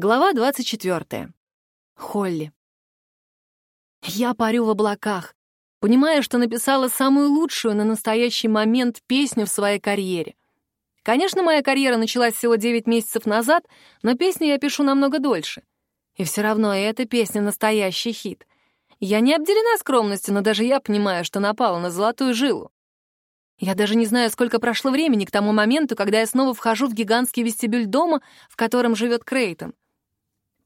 Глава 24. Холли. Я парю в облаках, понимая, что написала самую лучшую на настоящий момент песню в своей карьере. Конечно, моя карьера началась всего 9 месяцев назад, но песню я пишу намного дольше. И все равно эта песня — настоящий хит. Я не обделена скромностью, но даже я понимаю, что напала на золотую жилу. Я даже не знаю, сколько прошло времени к тому моменту, когда я снова вхожу в гигантский вестибюль дома, в котором живет Крейтон.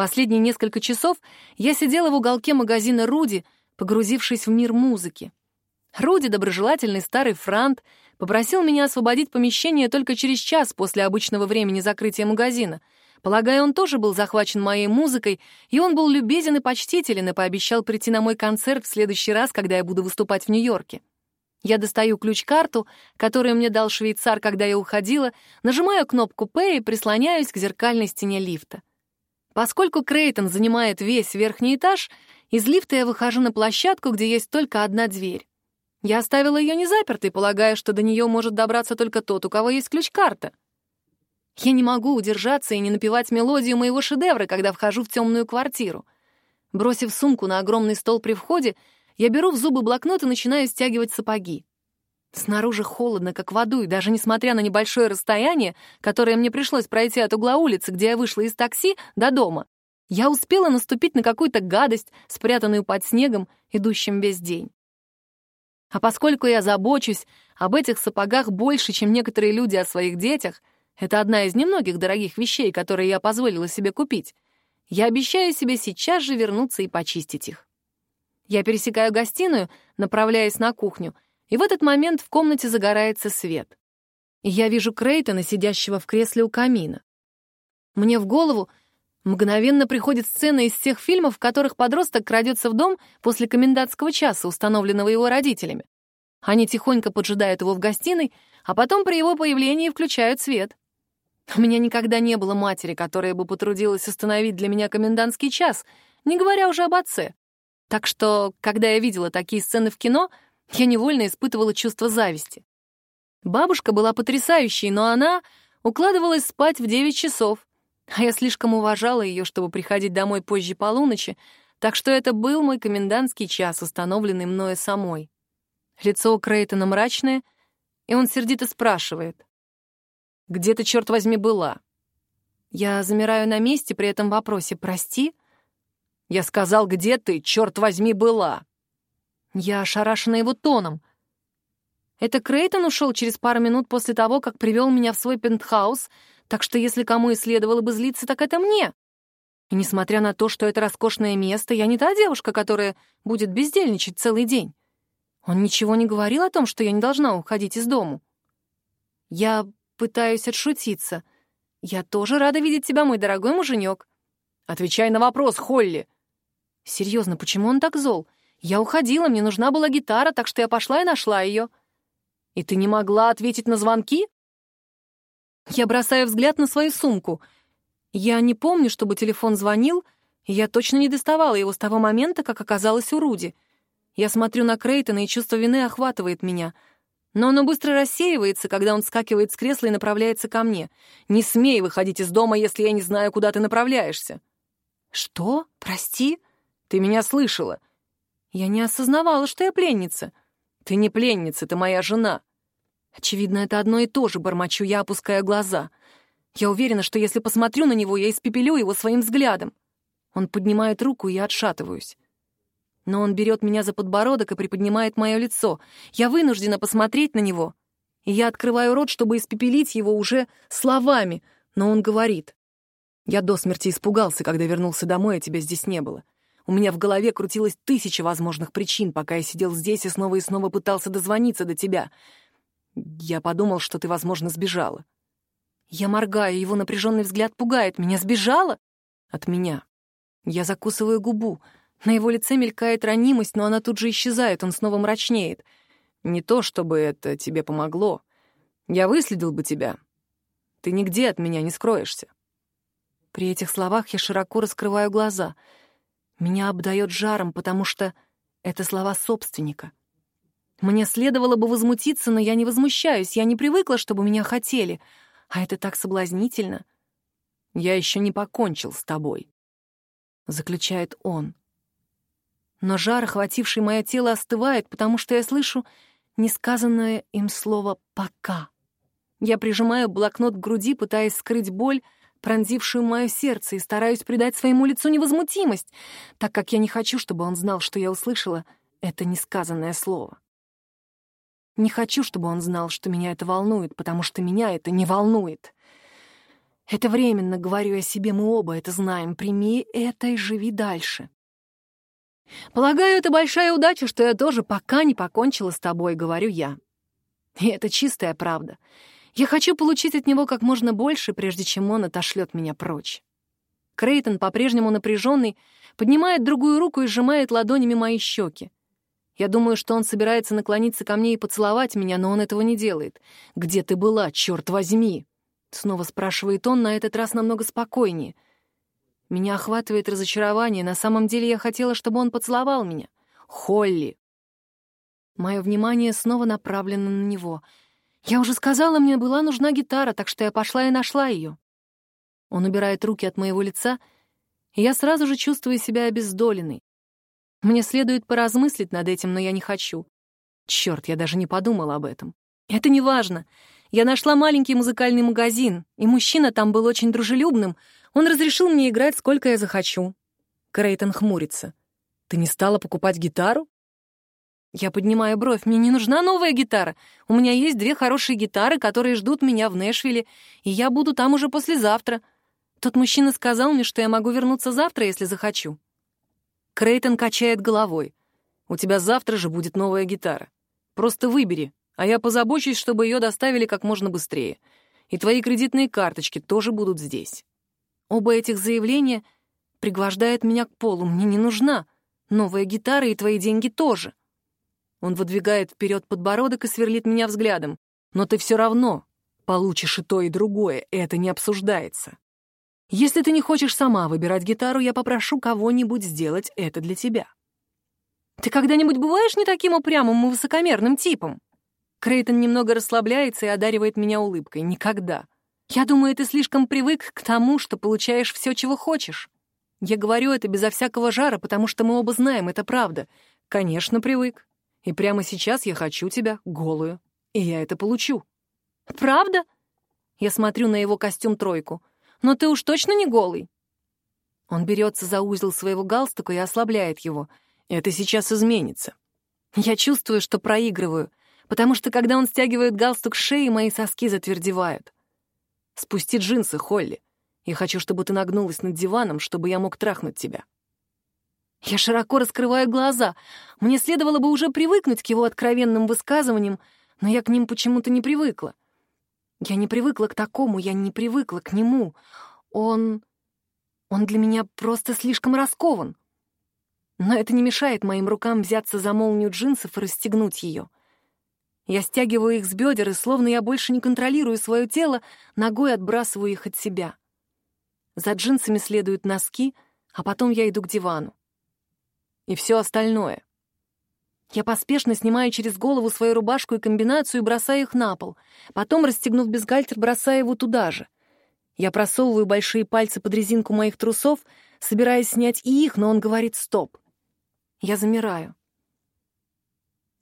Последние несколько часов я сидела в уголке магазина «Руди», погрузившись в мир музыки. Руди, доброжелательный старый франт, попросил меня освободить помещение только через час после обычного времени закрытия магазина. Полагаю, он тоже был захвачен моей музыкой, и он был любезен и почтителен и пообещал прийти на мой концерт в следующий раз, когда я буду выступать в Нью-Йорке. Я достаю ключ-карту, которую мне дал швейцар, когда я уходила, нажимаю кнопку «П» и прислоняюсь к зеркальной стене лифта. Поскольку Крейтон занимает весь верхний этаж, из лифта я выхожу на площадку, где есть только одна дверь. Я оставила ее не запертой, полагая, что до нее может добраться только тот, у кого есть ключ-карта. Я не могу удержаться и не напевать мелодию моего шедевра, когда вхожу в темную квартиру. Бросив сумку на огромный стол при входе, я беру в зубы блокнот и начинаю стягивать сапоги. Снаружи холодно, как в аду, и даже несмотря на небольшое расстояние, которое мне пришлось пройти от угла улицы, где я вышла из такси, до дома, я успела наступить на какую-то гадость, спрятанную под снегом, идущим весь день. А поскольку я забочусь об этих сапогах больше, чем некоторые люди о своих детях, это одна из немногих дорогих вещей, которые я позволила себе купить, я обещаю себе сейчас же вернуться и почистить их. Я пересекаю гостиную, направляясь на кухню — и в этот момент в комнате загорается свет. И я вижу Крейтона, сидящего в кресле у камина. Мне в голову мгновенно приходит сцена из всех фильмов, в которых подросток крадется в дом после комендантского часа, установленного его родителями. Они тихонько поджидают его в гостиной, а потом при его появлении включают свет. У меня никогда не было матери, которая бы потрудилась установить для меня комендантский час, не говоря уже об отце. Так что, когда я видела такие сцены в кино — я невольно испытывала чувство зависти. Бабушка была потрясающей, но она укладывалась спать в 9 часов, а я слишком уважала ее, чтобы приходить домой позже полуночи, так что это был мой комендантский час, установленный мною самой. Лицо у Крейтона мрачное, и он сердито спрашивает. «Где ты, черт возьми, была?» Я замираю на месте при этом вопросе «Прости?» Я сказал, где ты, черт возьми, была? Я ошарашена его тоном. Это Крейтон ушел через пару минут после того, как привел меня в свой пентхаус, так что если кому и следовало бы злиться, так это мне. И несмотря на то, что это роскошное место, я не та девушка, которая будет бездельничать целый день. Он ничего не говорил о том, что я не должна уходить из дому. Я пытаюсь отшутиться. Я тоже рада видеть тебя, мой дорогой муженек. Отвечай на вопрос, Холли. Серьезно, почему он так зол? Я уходила, мне нужна была гитара, так что я пошла и нашла ее. И ты не могла ответить на звонки? Я бросаю взгляд на свою сумку. Я не помню, чтобы телефон звонил, и я точно не доставала его с того момента, как оказалась у Руди. Я смотрю на Крейтона, и чувство вины охватывает меня. Но оно быстро рассеивается, когда он скакивает с кресла и направляется ко мне. «Не смей выходить из дома, если я не знаю, куда ты направляешься». «Что? Прости?» «Ты меня слышала. Я не осознавала, что я пленница. Ты не пленница, ты моя жена. Очевидно, это одно и то же, бормочу я, опуская глаза. Я уверена, что если посмотрю на него, я испепелю его своим взглядом. Он поднимает руку, и я отшатываюсь. Но он берет меня за подбородок и приподнимает мое лицо. Я вынуждена посмотреть на него. И я открываю рот, чтобы испепелить его уже словами, но он говорит. Я до смерти испугался, когда вернулся домой, а тебя здесь не было. У меня в голове крутилось тысяча возможных причин, пока я сидел здесь и снова и снова пытался дозвониться до тебя. Я подумал, что ты, возможно, сбежала. Я моргаю, его напряженный взгляд пугает. Меня сбежала? От меня. Я закусываю губу. На его лице мелькает ранимость, но она тут же исчезает, он снова мрачнеет. Не то, чтобы это тебе помогло. Я выследил бы тебя. Ты нигде от меня не скроешься. При этих словах я широко раскрываю глаза — меня обдает жаром, потому что это слова собственника. Мне следовало бы возмутиться, но я не возмущаюсь, я не привыкла, чтобы меня хотели, а это так соблазнительно. Я еще не покончил с тобой», — заключает он. Но жар, охвативший мое тело, остывает, потому что я слышу несказанное им слово «пока». Я прижимаю блокнот к груди, пытаясь скрыть боль, пронзившую мое сердце, и стараюсь придать своему лицу невозмутимость, так как я не хочу, чтобы он знал, что я услышала это несказанное слово. Не хочу, чтобы он знал, что меня это волнует, потому что меня это не волнует. Это временно, говорю я себе, мы оба это знаем. Прими это и живи дальше. Полагаю, это большая удача, что я тоже пока не покончила с тобой, говорю я. И это чистая правда. Я хочу получить от него как можно больше, прежде чем он отошлет меня прочь. Крейтон, по-прежнему напряженный, поднимает другую руку и сжимает ладонями мои щеки. Я думаю, что он собирается наклониться ко мне и поцеловать меня, но он этого не делает. «Где ты была, черт возьми?» Снова спрашивает он, на этот раз намного спокойнее. Меня охватывает разочарование. На самом деле я хотела, чтобы он поцеловал меня. «Холли!» Мое внимание снова направлено на него — я уже сказала, мне была нужна гитара, так что я пошла и нашла ее. Он убирает руки от моего лица, и я сразу же чувствую себя обездоленной. Мне следует поразмыслить над этим, но я не хочу. Черт, я даже не подумала об этом. Это не важно. Я нашла маленький музыкальный магазин, и мужчина там был очень дружелюбным. Он разрешил мне играть, сколько я захочу. Крейтон хмурится. «Ты не стала покупать гитару?» Я поднимаю бровь. Мне не нужна новая гитара. У меня есть две хорошие гитары, которые ждут меня в Нэшвилле, и я буду там уже послезавтра. Тот мужчина сказал мне, что я могу вернуться завтра, если захочу. Крейтон качает головой. У тебя завтра же будет новая гитара. Просто выбери, а я позабочусь, чтобы ее доставили как можно быстрее. И твои кредитные карточки тоже будут здесь. Оба этих заявления пригвождают меня к полу. Мне не нужна новая гитара, и твои деньги тоже. Он выдвигает вперед подбородок и сверлит меня взглядом. Но ты все равно получишь и то, и другое, это не обсуждается. Если ты не хочешь сама выбирать гитару, я попрошу кого-нибудь сделать это для тебя. Ты когда-нибудь бываешь не таким упрямым и высокомерным типом? Крейтон немного расслабляется и одаривает меня улыбкой. Никогда. Я думаю, ты слишком привык к тому, что получаешь все, чего хочешь. Я говорю это безо всякого жара, потому что мы оба знаем, это правда. Конечно, привык. И прямо сейчас я хочу тебя голую. И я это получу. Правда? Я смотрю на его костюм-тройку. Но ты уж точно не голый. Он берется за узел своего галстука и ослабляет его. Это сейчас изменится. Я чувствую, что проигрываю, потому что когда он стягивает галстук с шеи, мои соски затвердевают. Спусти джинсы, Холли. Я хочу, чтобы ты нагнулась над диваном, чтобы я мог трахнуть тебя. Я широко раскрываю глаза. Мне следовало бы уже привыкнуть к его откровенным высказываниям, но я к ним почему-то не привыкла. Я не привыкла к такому, я не привыкла к нему. Он... он для меня просто слишком раскован. Но это не мешает моим рукам взяться за молнию джинсов и расстегнуть ее. Я стягиваю их с бедер, и словно я больше не контролирую свое тело, ногой отбрасываю их от себя. За джинсами следуют носки, а потом я иду к дивану и все остальное. Я поспешно снимаю через голову свою рубашку и комбинацию и бросаю их на пол. Потом, расстегнув бюстгальтер, бросаю его туда же. Я просовываю большие пальцы под резинку моих трусов, собираясь снять и их, но он говорит «стоп». Я замираю.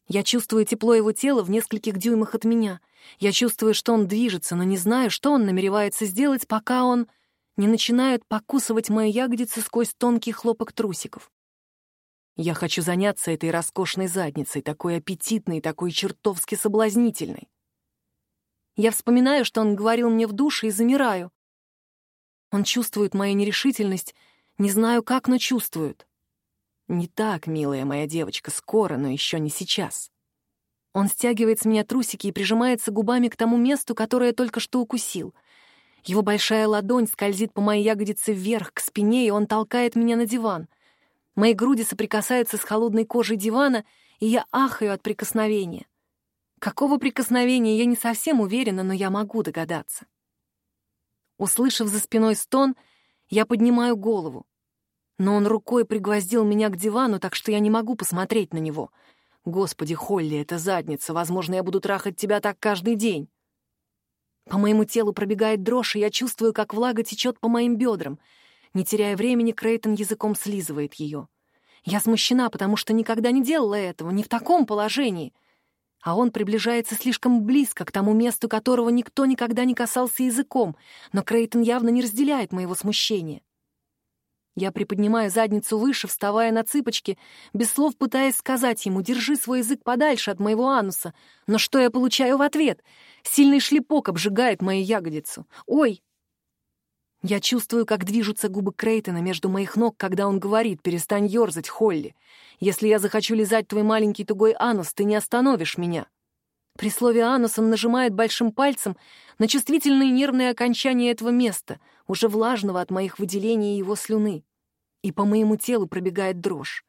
Я чувствую тепло его тела в нескольких дюймах от меня. Я чувствую, что он движется, но не знаю, что он намеревается сделать, пока он не начинает покусывать мои ягодицы сквозь тонкий хлопок трусиков. Я хочу заняться этой роскошной задницей, такой аппетитной, такой чертовски соблазнительной. Я вспоминаю, что он говорил мне в душе, и замираю. Он чувствует мою нерешительность, не знаю как, но чувствует. Не так, милая моя девочка, скоро, но еще не сейчас. Он стягивает с меня трусики и прижимается губами к тому месту, которое только что укусил. Его большая ладонь скользит по моей ягодице вверх, к спине, и он толкает меня на диван. Мои груди соприкасаются с холодной кожей дивана, и я ахаю от прикосновения. Какого прикосновения, я не совсем уверена, но я могу догадаться. Услышав за спиной стон, я поднимаю голову. Но он рукой пригвоздил меня к дивану, так что я не могу посмотреть на него. Господи, Холли, это задница. Возможно, я буду трахать тебя так каждый день. По моему телу пробегает дрожь, и я чувствую, как влага течет по моим бедрам. Не теряя времени, Крейтон языком слизывает ее. Я смущена, потому что никогда не делала этого, не в таком положении. А он приближается слишком близко к тому месту, которого никто никогда не касался языком, но Крейтон явно не разделяет моего смущения. Я приподнимаю задницу выше, вставая на цыпочки, без слов пытаясь сказать ему «держи свой язык подальше от моего ануса». Но что я получаю в ответ? Сильный шлепок обжигает мою ягодицу. «Ой!» Я чувствую, как движутся губы Крейтона между моих ног, когда он говорит «перестань ерзать, Холли. Если я захочу лизать твой маленький тугой анус, ты не остановишь меня». При слове «анус» он нажимает большим пальцем на чувствительные нервные окончания этого места, уже влажного от моих выделений его слюны и по моему телу пробегает дрожь.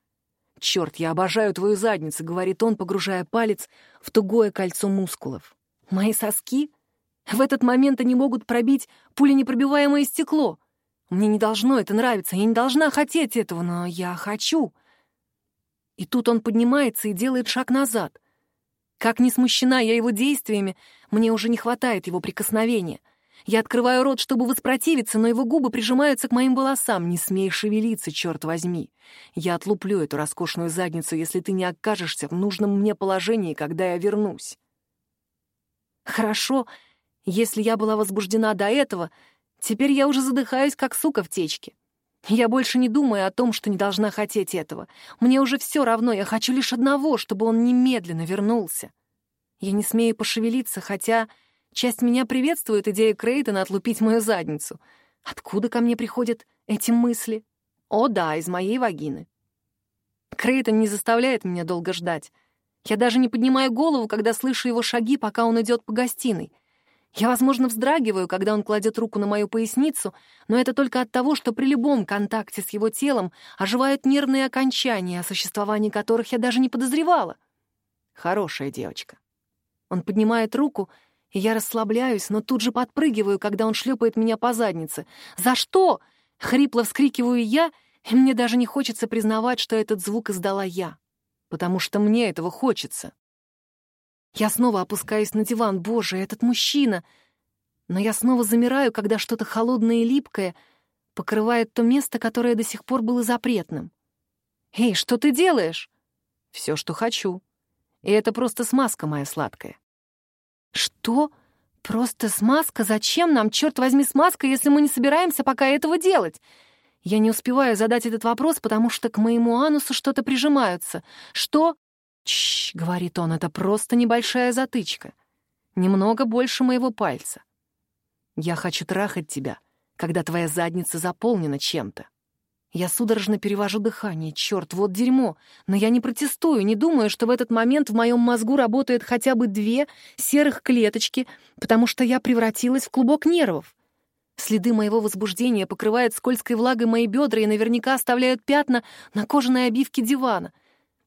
«Черт, я обожаю твою задницу», — говорит он, погружая палец в тугое кольцо мускулов. «Мои соски? В этот момент они могут пробить пуленепробиваемое стекло. Мне не должно это нравиться, я не должна хотеть этого, но я хочу». И тут он поднимается и делает шаг назад. Как не смущена я его действиями, мне уже не хватает его прикосновения. Я открываю рот, чтобы воспротивиться, но его губы прижимаются к моим волосам. Не смей шевелиться, черт возьми. Я отлуплю эту роскошную задницу, если ты не окажешься в нужном мне положении, когда я вернусь. Хорошо, если я была возбуждена до этого, теперь я уже задыхаюсь, как сука в течке. Я больше не думаю о том, что не должна хотеть этого. Мне уже все равно, я хочу лишь одного, чтобы он немедленно вернулся. Я не смею пошевелиться, хотя Часть меня приветствует идею Крейтона отлупить мою задницу. Откуда ко мне приходят эти мысли? О да, из моей вагины. Крейтон не заставляет меня долго ждать. Я даже не поднимаю голову, когда слышу его шаги, пока он идет по гостиной. Я, возможно, вздрагиваю, когда он кладет руку на мою поясницу, но это только от того, что при любом контакте с его телом оживают нервные окончания, о существовании которых я даже не подозревала. Хорошая девочка. Он поднимает руку — и я расслабляюсь, но тут же подпрыгиваю, когда он шлепает меня по заднице. «За что?» — хрипло вскрикиваю я, и мне даже не хочется признавать, что этот звук издала я. Потому что мне этого хочется. Я снова опускаюсь на диван. Боже, этот мужчина! Но я снова замираю, когда что-то холодное и липкое покрывает то место, которое до сих пор было запретным. «Эй, что ты делаешь?» «Все, что хочу. И это просто смазка моя сладкая». «Что? Просто смазка? Зачем нам, черт возьми, смазка, если мы не собираемся пока этого делать?» Я не успеваю задать этот вопрос, потому что к моему анусу что-то прижимаются. «Что?» «Чш», — говорит он, — «это просто небольшая затычка. Немного больше моего пальца. Я хочу трахать тебя, когда твоя задница заполнена чем-то». Я судорожно перевожу дыхание. Черт, вот дерьмо. Но я не протестую, не думаю, что в этот момент в моем мозгу работает хотя бы две серых клеточки, потому что я превратилась в клубок нервов. Следы моего возбуждения покрывают скользкой влагой мои бедра и наверняка оставляют пятна на кожаной обивке дивана.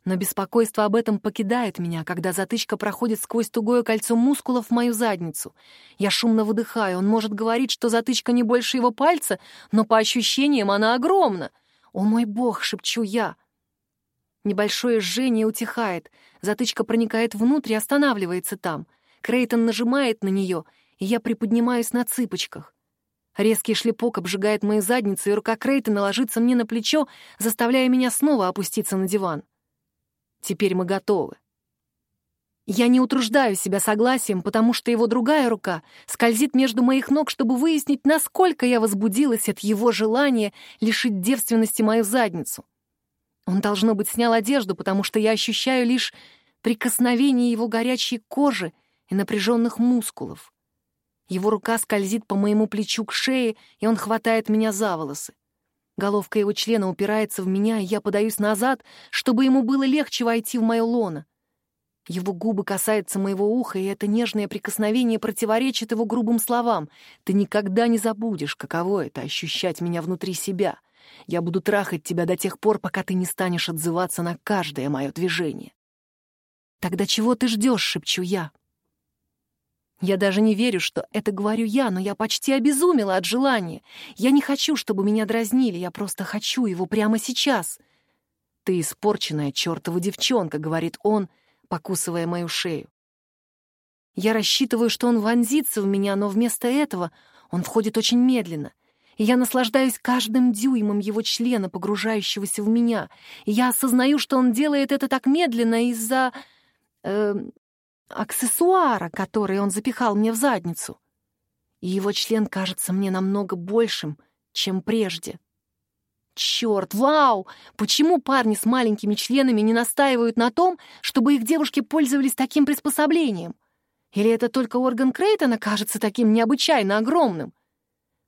Но беспокойство об этом покидает меня, когда затычка проходит сквозь тугое кольцо мускулов в мою задницу. Я шумно выдыхаю. Он может говорить, что затычка не больше его пальца, но по ощущениям она огромна. «О мой бог!» — шепчу я. Небольшое жжение утихает. Затычка проникает внутрь и останавливается там. Крейтон нажимает на нее, и я приподнимаюсь на цыпочках. Резкий шлепок обжигает мою задницу, и рука Крейтона ложится мне на плечо, заставляя меня снова опуститься на диван. Теперь мы готовы. Я не утруждаю себя согласием, потому что его другая рука скользит между моих ног, чтобы выяснить, насколько я возбудилась от его желания лишить девственности мою задницу. Он, должно быть, снял одежду, потому что я ощущаю лишь прикосновение его горячей кожи и напряженных мускулов. Его рука скользит по моему плечу к шее, и он хватает меня за волосы. Головка его члена упирается в меня, и я подаюсь назад, чтобы ему было легче войти в мое лоно. Его губы касаются моего уха, и это нежное прикосновение противоречит его грубым словам. «Ты никогда не забудешь, каково это — ощущать меня внутри себя. Я буду трахать тебя до тех пор, пока ты не станешь отзываться на каждое мое движение». «Тогда чего ты ждешь?» — шепчу я. Я даже не верю, что это говорю я, но я почти обезумела от желания. Я не хочу, чтобы меня дразнили, я просто хочу его прямо сейчас. «Ты испорченная чертова девчонка», — говорит он, покусывая мою шею. Я рассчитываю, что он вонзится в меня, но вместо этого он входит очень медленно. И я наслаждаюсь каждым дюймом его члена, погружающегося в меня. И я осознаю, что он делает это так медленно из-за... Э, аксессуара, который он запихал мне в задницу. И его член кажется мне намного большим, чем прежде. Черт, вау! Почему парни с маленькими членами не настаивают на том, чтобы их девушки пользовались таким приспособлением? Или это только орган Крейтона кажется таким необычайно огромным?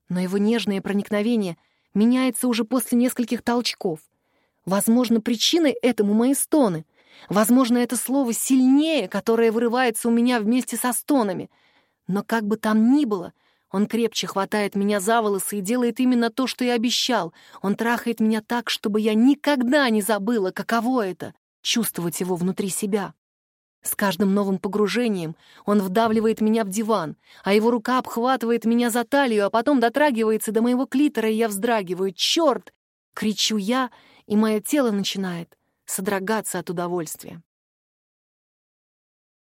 Но его нежное проникновение меняется уже после нескольких толчков. Возможно, причиной этому мои стоны. Возможно, это слово «сильнее», которое вырывается у меня вместе со стонами. Но как бы там ни было — он крепче хватает меня за волосы и делает именно то, что и обещал. Он трахает меня так, чтобы я никогда не забыла, каково это — чувствовать его внутри себя. С каждым новым погружением он вдавливает меня в диван, а его рука обхватывает меня за талию, а потом дотрагивается до моего клитора, и я вздрагиваю. «Черт!» — кричу я, и мое тело начинает содрогаться от удовольствия.